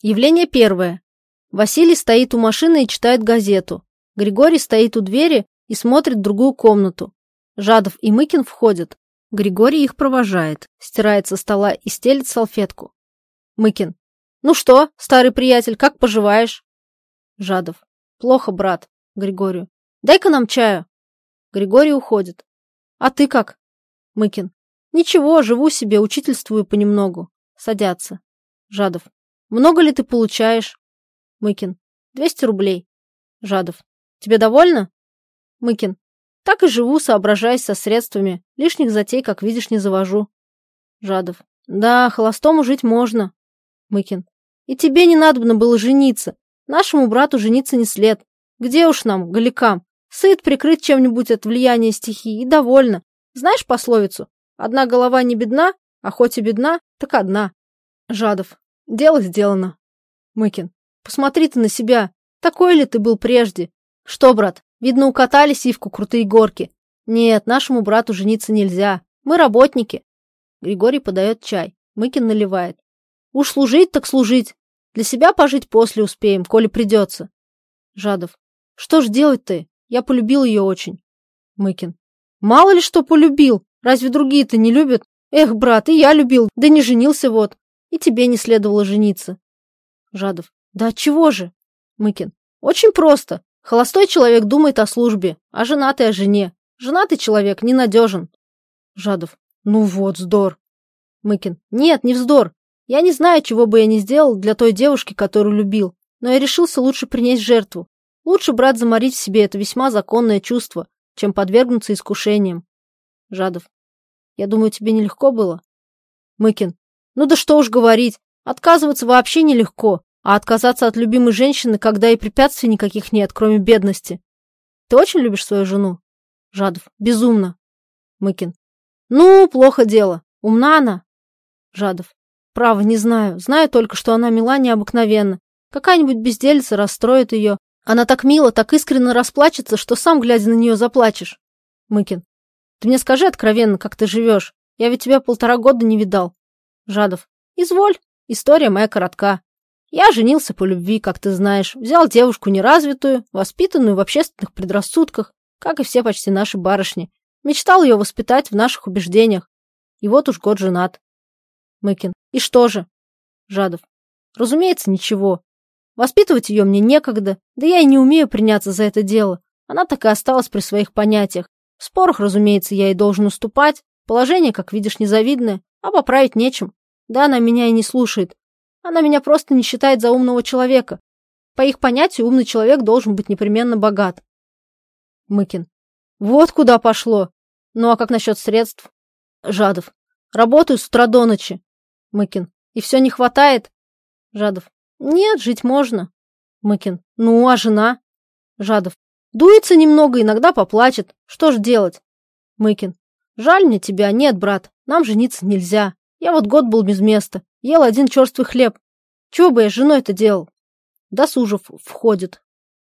Явление первое. Василий стоит у машины и читает газету. Григорий стоит у двери и смотрит в другую комнату. Жадов и Мыкин входят. Григорий их провожает, стирает со стола и стелит салфетку. Мыкин. «Ну что, старый приятель, как поживаешь?» Жадов. «Плохо, брат». Григорию. «Дай-ка нам чаю». Григорий уходит. «А ты как?» Мыкин. «Ничего, живу себе, учительствую понемногу». Садятся. Жадов. «Много ли ты получаешь?» Мыкин. «Двести рублей». Жадов. «Тебе довольно?» Мыкин. «Так и живу, соображаясь со средствами. Лишних затей, как видишь, не завожу». Жадов. «Да, холостому жить можно». Мыкин. «И тебе не надобно было жениться. Нашему брату жениться не след. Где уж нам, голикам? Сыт прикрыть чем-нибудь от влияния стихии и довольно. Знаешь пословицу? Одна голова не бедна, а хоть и бедна, так одна. Жадов. Дело сделано. Мыкин. Посмотри ты на себя. Такой ли ты был прежде? Что, брат, видно, укатали сивку крутые горки? Нет, нашему брату жениться нельзя. Мы работники. Григорий подает чай. Мыкин наливает. Уж служить так служить. Для себя пожить после успеем, коли придется. Жадов. Что ж делать ты? Я полюбил ее очень. Мыкин. Мало ли что полюбил. Разве другие-то не любят? Эх, брат, и я любил, да не женился вот. И тебе не следовало жениться. Жадов. Да чего же? Мыкин. Очень просто. Холостой человек думает о службе, а женатый о жене. Женатый человек ненадежен. Жадов. Ну вот, вздор. Мыкин. Нет, не вздор. Я не знаю, чего бы я не сделал для той девушки, которую любил, но я решился лучше принять жертву. Лучше, брат, заморить в себе это весьма законное чувство, чем подвергнуться искушениям. Жадов. Я думаю, тебе нелегко было? Мыкин. Ну да что уж говорить, отказываться вообще нелегко, а отказаться от любимой женщины, когда и препятствий никаких нет, кроме бедности. Ты очень любишь свою жену? Жадов. Безумно. Мыкин. Ну, плохо дело. Умна она. Жадов. Право, не знаю. Знаю только, что она мила необыкновенно. Какая-нибудь безделица расстроит ее. Она так мило, так искренне расплачется, что сам, глядя на нее, заплачешь. Мыкин. Ты мне скажи откровенно, как ты живешь. Я ведь тебя полтора года не видал. Жадов. Изволь. История моя коротка. Я женился по любви, как ты знаешь. Взял девушку неразвитую, воспитанную в общественных предрассудках, как и все почти наши барышни. Мечтал ее воспитать в наших убеждениях. И вот уж год женат. Мыкин. И что же? Жадов. Разумеется, ничего. Воспитывать ее мне некогда, да я и не умею приняться за это дело. Она так и осталась при своих понятиях. В спорах, разумеется, я и должен уступать. Положение, как видишь, незавидное, а поправить нечем. Да, она меня и не слушает. Она меня просто не считает за умного человека. По их понятию, умный человек должен быть непременно богат. Мыкин. Вот куда пошло. Ну а как насчет средств? Жадов. Работаю с утра до ночи. Мыкин. И все не хватает? Жадов. Нет, жить можно. Мыкин. Ну, а жена? Жадов. Дуется немного, иногда поплачет. Что ж делать? Мыкин. Жаль мне тебя. Нет, брат, нам жениться нельзя. Я вот год был без места. Ел один черствый хлеб. Чего бы я с женой-то делал? Досужев входит.